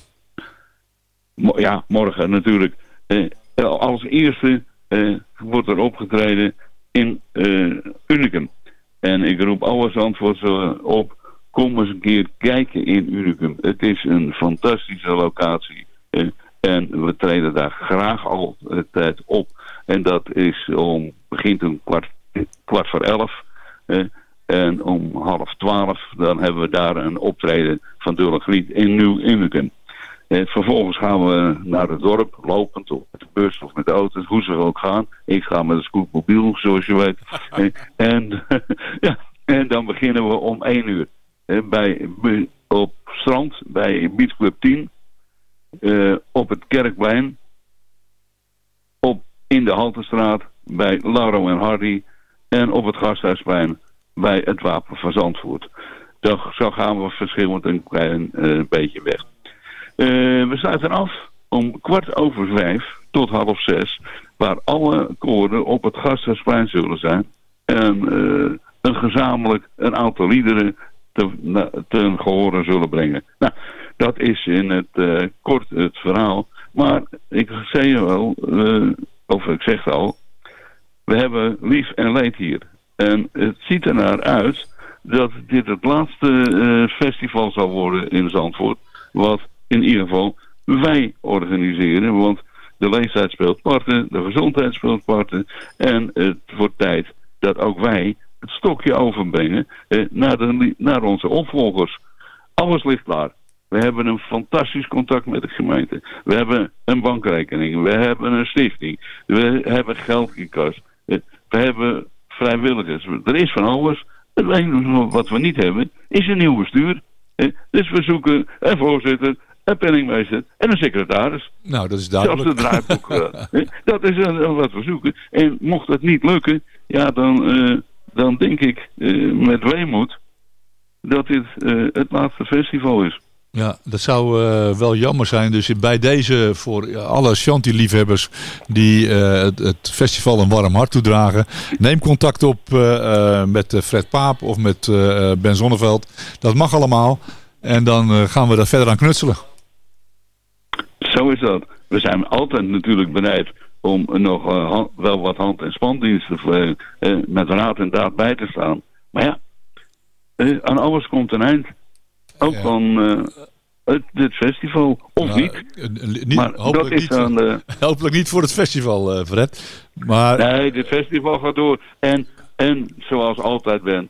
Mo- ja, morgen natuurlijk. Eh, als eerste wordt er opgetreden in Unicum. En ik roep alle Zandvoortse op kom eens een keer kijken in Unicum. Het is een fantastische locatie. eh, en we treden daar graag altijd op. En dat is om, begint om kwart, kwart voor elf. eh, en om half twaalf, dan hebben we daar een optreden van Dullegriet in Nieuw Unicum. Eh, vervolgens gaan we naar het dorp, lopend of met de bus of met de auto, hoe ze ook gaan. Ik ga met een scootmobiel, zoals je weet. *laughs* En, *laughs* ja, en dan beginnen we om 1 uur. Bij, op strand bij Beach Club 10. eh, op het Kerkplein. Op, in de Haltestraat bij Lauro en Hardy. En op het Gasthuisplein bij het Wapen van Zandvoort. Dan, zo gaan we verschillend een klein eh, beetje weg. Eh, we sluiten af om kwart over vijf tot half zes, waar alle koren op het Gasthuisplein zullen zijn. En eh, een gezamenlijk een aantal liederen te, ten gehore zullen brengen. Nou, dat is in het eh, kort het verhaal. Maar ik zei wel, eh, of ik zeg het al, we hebben lief en leed hier. En het ziet er naar uit dat dit het laatste eh, festival zal worden in Zandvoort. Wat in ieder geval wij organiseren. Want de leeftijd speelt parten, de gezondheid speelt parten. En het wordt tijd dat ook wij het stokje overbrengen eh, naar, de, naar onze opvolgers. Alles ligt klaar. We hebben een fantastisch contact met de gemeente. We hebben een bankrekening. We hebben een stichting. We hebben geld gekast. Eh, We hebben vrijwilligers. Er is van alles. Het enige wat we niet hebben is een nieuw bestuur. Dus we zoeken een voorzitter, een penningmeester en een secretaris. Nou, dat is Zelfs duidelijk. de draaiboek. eh, dat is eh, wat we zoeken. En mocht dat niet lukken, ja, dan, eh, dan denk ik eh, met weemoed dat dit eh, het laatste festival is. Ja, dat zou eh, wel jammer zijn. Dus bij deze voor alle Shanty-liefhebbers die het, het festival een warm hart toedragen. Neem contact op met Fred Paap of met Ben Zonneveld. Dat mag allemaal. En dan gaan we daar verder aan knutselen. Zo is dat. We zijn altijd natuurlijk bereid om nog eh, wel wat hand- en spandiensten eh, eh, met raad en daad bij te staan. Maar ja, aan alles komt een eind. Ook van het, dit festival. Of Nou, niet. Niet, maar dat hopelijk, is niet, aan de... *laughs* hopelijk niet voor het festival, Fred. Maar Nee, dit festival gaat door. En, en zoals altijd ben,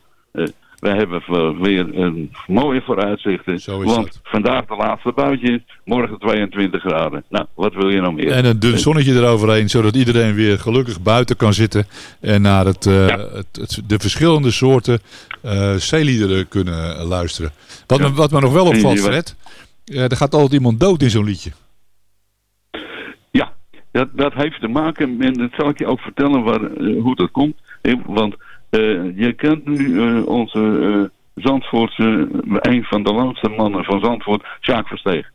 we hebben weer een mooie vooruitzichten. is want vandaag de laatste buitje, morgen 22 graden. Nou, wat wil je nog meer? En een dun zonnetje eroverheen, zodat iedereen weer gelukkig buiten kan zitten. En naar het, eh, het, het- de verschillende soorten eh zeeliederen kunnen luisteren. Wat, me, wat me nog wel opvalt, Fred. eh, er gaat altijd iemand dood in zo'n liedje. Ja, dat, dat heeft te maken, en dat zal ik je ook vertellen waar, hoe dat komt. Want je kent nu eh, onze eh, Zandvoortse, een van de langste mannen van Zandvoort, Jacques Versteeg.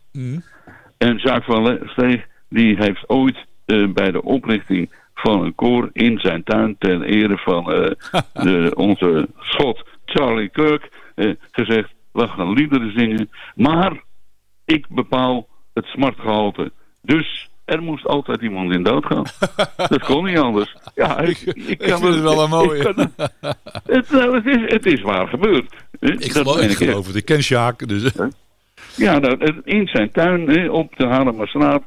En Jacques van Le- Steeg, die heeft ooit eh, bij de oprichting van een koor in zijn tuin ten ere van eh, *laughs* de, onze schot Charlie Kirk eh, gezegd, we gaan liederen zingen, maar ik bepaal het smartgehalte. Dus er moest altijd iemand in dood gaan. dat kon niet anders. Ja, *laughs* ik, ik, kan vind het wel een mooie. kan- het, nou, het, is, het is waar gebeurd. Ik geloof, ik geloof het. Ik ken Sjaak. Dus, ja, nou, in zijn tuin op de Haarlemmerstraat.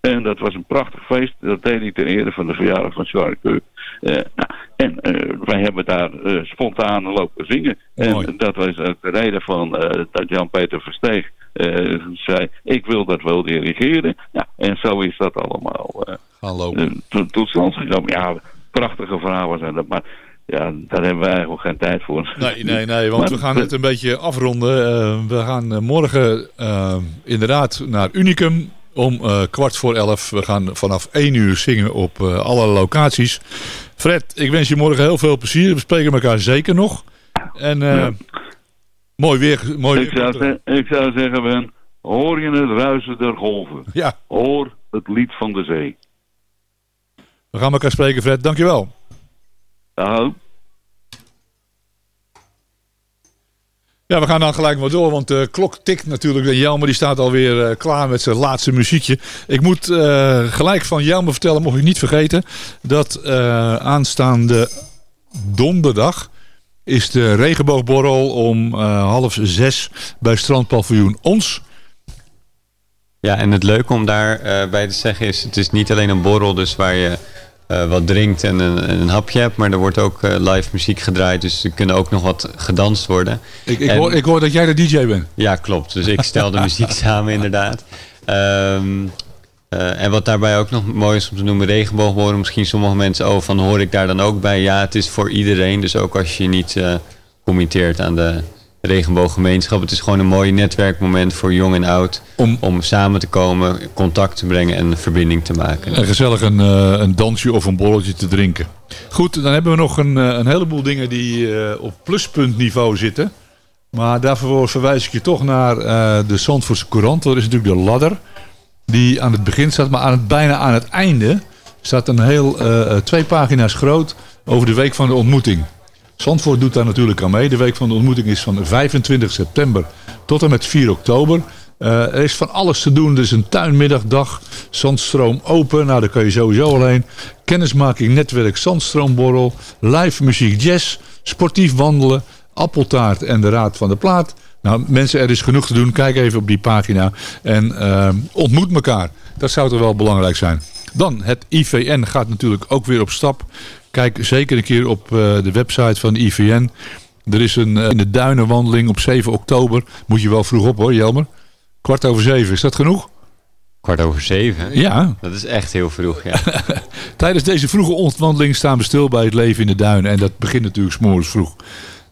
En dat was een prachtig feest. Dat deed hij ten ere van de verjaardag van Kirk. Eh, nou, en eh, wij hebben daar eh, spontaan lopen zingen. En dat was ook de reden van dat Jan-Peter Versteeg zei... ik wil dat wel dirigeren. Ja, en zo is dat allemaal eh, eh, tot, stand gekomen. Ja, prachtige verhalen zijn dat. Maar ja, daar hebben wij eigenlijk geen tijd voor. Nee, nee, nee, *laughs* want Maar- we gaan het een beetje afronden. Eh, we gaan eh, morgen eh, inderdaad naar Unicum om eh, kwart voor elf. We gaan vanaf één uur zingen op eh, alle locaties. Fred, ik wens je morgen heel veel plezier. We spreken elkaar zeker nog. En eh, Ja. Mooi weer. Mooi ik, zou ze- ik zou zeggen, Ben, hoor je het ruisen der golven? Ja. Hoor het lied van de zee. We gaan elkaar spreken, Fred. Dankjewel. Nou, Ja, we gaan dan gelijk maar door, want de klok tikt natuurlijk. En Jelmer die staat alweer eh, klaar met zijn laatste muziekje. Ik moet eh, gelijk van Jelmer vertellen, mocht ik niet vergeten, dat eh, aanstaande donderdag is de regenboogborrel om eh, half zes bij strandpaviljoen Ons. Ja, en het leuke om daarbij bij te zeggen is, het is niet alleen een borrel dus waar je eh, wat drinkt en een, een, hapje hebt, maar er wordt ook eh, live muziek gedraaid, dus er kunnen ook nog wat gedanst worden. Ik, ik, hoor, ik hoor dat jij de DJ bent. Ja, klopt. Dus ik stel de muziek *laughs* samen inderdaad. Ehm, eh, en wat daarbij ook nog mooi is om te noemen, regenboogborrel. Misschien sommige mensen, oh, van hoor ik daar dan ook bij? Ja, het is voor iedereen. Dus ook als je niet uh, committeert aan de regenbooggemeenschap. Het is gewoon een mooi netwerkmoment voor jong en oud. Om, om samen te komen, contact te brengen en verbinding te maken. En gezellig een, uh, een dansje of een borreltje te drinken. Goed, dan hebben we nog een, een heleboel dingen die op pluspuntniveau zitten. Maar daarvoor verwijs ik je toch naar de Zandvoortse Courant. Dat is natuurlijk de ladder die aan het begin staat. Maar aan het, bijna aan het einde staat een heel uh, twee pagina's groot over de week van de ontmoeting. Zandvoort doet daar natuurlijk aan mee. De week van de ontmoeting is van 25 september tot en met 4 oktober. Uh, er is van alles te doen. Dus een tuinmiddagdag, Zandstroom open. Nou, daar kun je sowieso alleen. Kennismaking, netwerk, Zandstroomborrel. Live muziek, jazz. Sportief wandelen. Appeltaart en de Raad van de Plaat. Nou, mensen, er is genoeg te doen. Kijk even op die pagina en uh, ontmoet elkaar. Dat zou toch wel belangrijk zijn. Dan, het IVN gaat natuurlijk ook weer op stap. Kijk zeker een keer op uh, de website van de IVN. Er is een uh, in de duinenwandeling op 7 oktober. Moet je wel vroeg op hoor, Jelmer. Kwart over zeven, is dat genoeg? Kwart over zeven? Ja. Dat is echt heel vroeg, ja. *laughs* Tijdens deze vroege wandeling staan we stil bij het leven in de duinen. En dat begint natuurlijk s'morgens vroeg.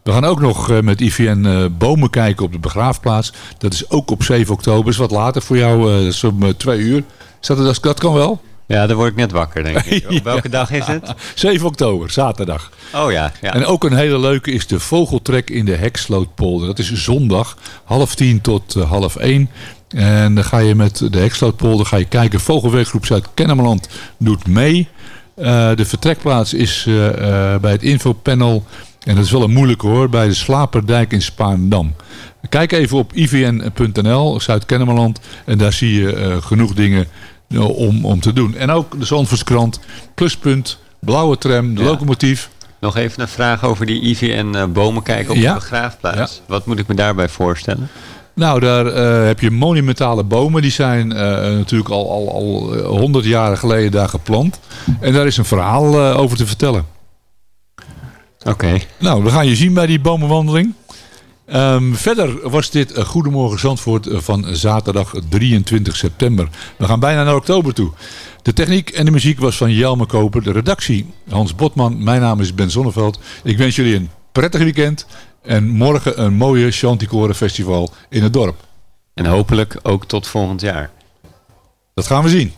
We gaan ook nog uh, met IVN uh, bomen kijken op de begraafplaats. Dat is ook op 7 oktober. Dat is wat later voor jou. Uh, dat is om twee uur. Is dat, kan wel? Ja, dan word ik net wakker, denk ik. *laughs* Op welke dag is het? *laughs* 7 oktober, zaterdag. Oh ja, ja. En ook een hele leuke is de vogeltrek in de Hekslootpolder. Dat is zondag, half tien tot half één. En dan ga je met de Hekslootpolder ga je kijken. Vogelwerkgroep Zuid-Kennemerland doet mee. de vertrekplaats is bij het infopanel en dat is wel een moeilijke hoor, bij de Slaperdijk in Spaandam. Kijk even op ivn.nl, Zuid-Kennemerland. En daar zie je uh, genoeg dingen uh, om, om te doen. En ook de Zandvoortskrant, Pluspunt, Blauwe Tram, de ja. locomotief. Nog even een vraag over die IVN uh, bomen kijken op ja. de begraafplaats. Ja. Wat moet ik me daarbij voorstellen? Nou, daar uh, heb je monumentale bomen. Die zijn uh, natuurlijk al, al, al 100 jaren geleden daar geplant. En daar is een verhaal uh, over te vertellen. Oké. Okay. Nou, we gaan je zien bij die bomenwandeling. Um, verder was dit Goedemorgen Zandvoort van zaterdag 23 september. We gaan bijna naar oktober toe. De techniek en de muziek was van Jelme Koper. De redactie Hans Botman. Mijn naam is Ben Zonneveld. Ik wens jullie een prettig weekend. En morgen een mooie Chanticore Festival in het dorp. En hopelijk ook tot volgend jaar. Dat gaan we zien.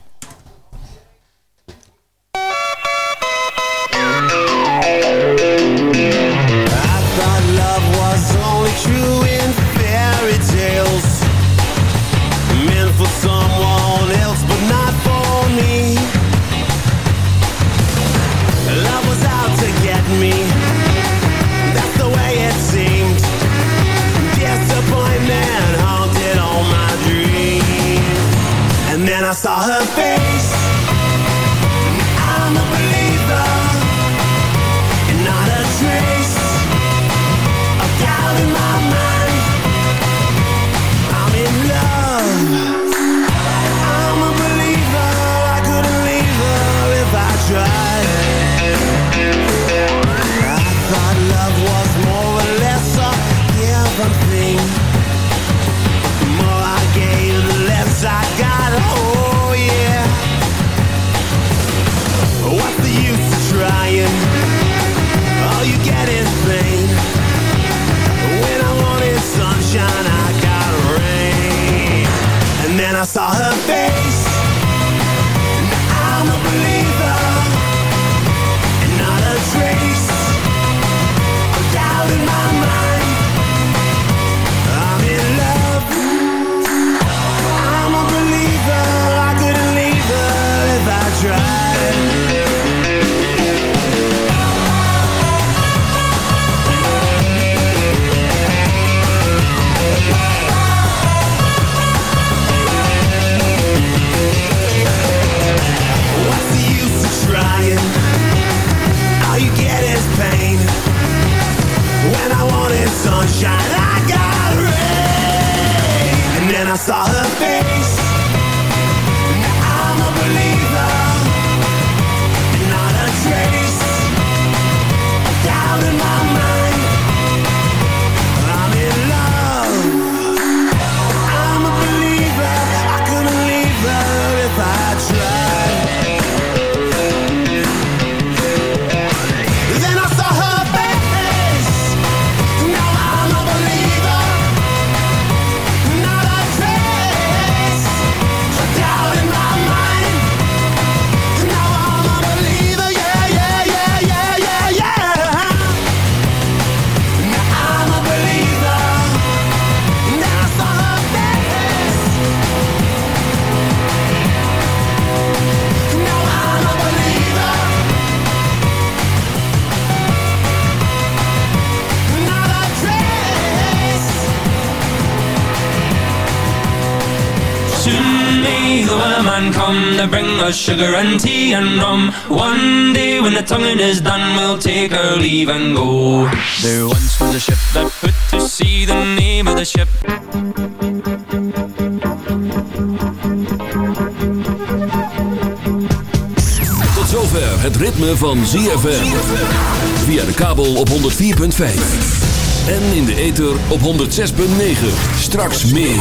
Sugar and tea and rum. One day when the tonguing is done, we'll take our leave and go. There once was a ship that put to sea, the name of the ship. Tot zover het ritme van ZFM. Via de kabel op 104.5. En in de ether op 106.9. Straks meer.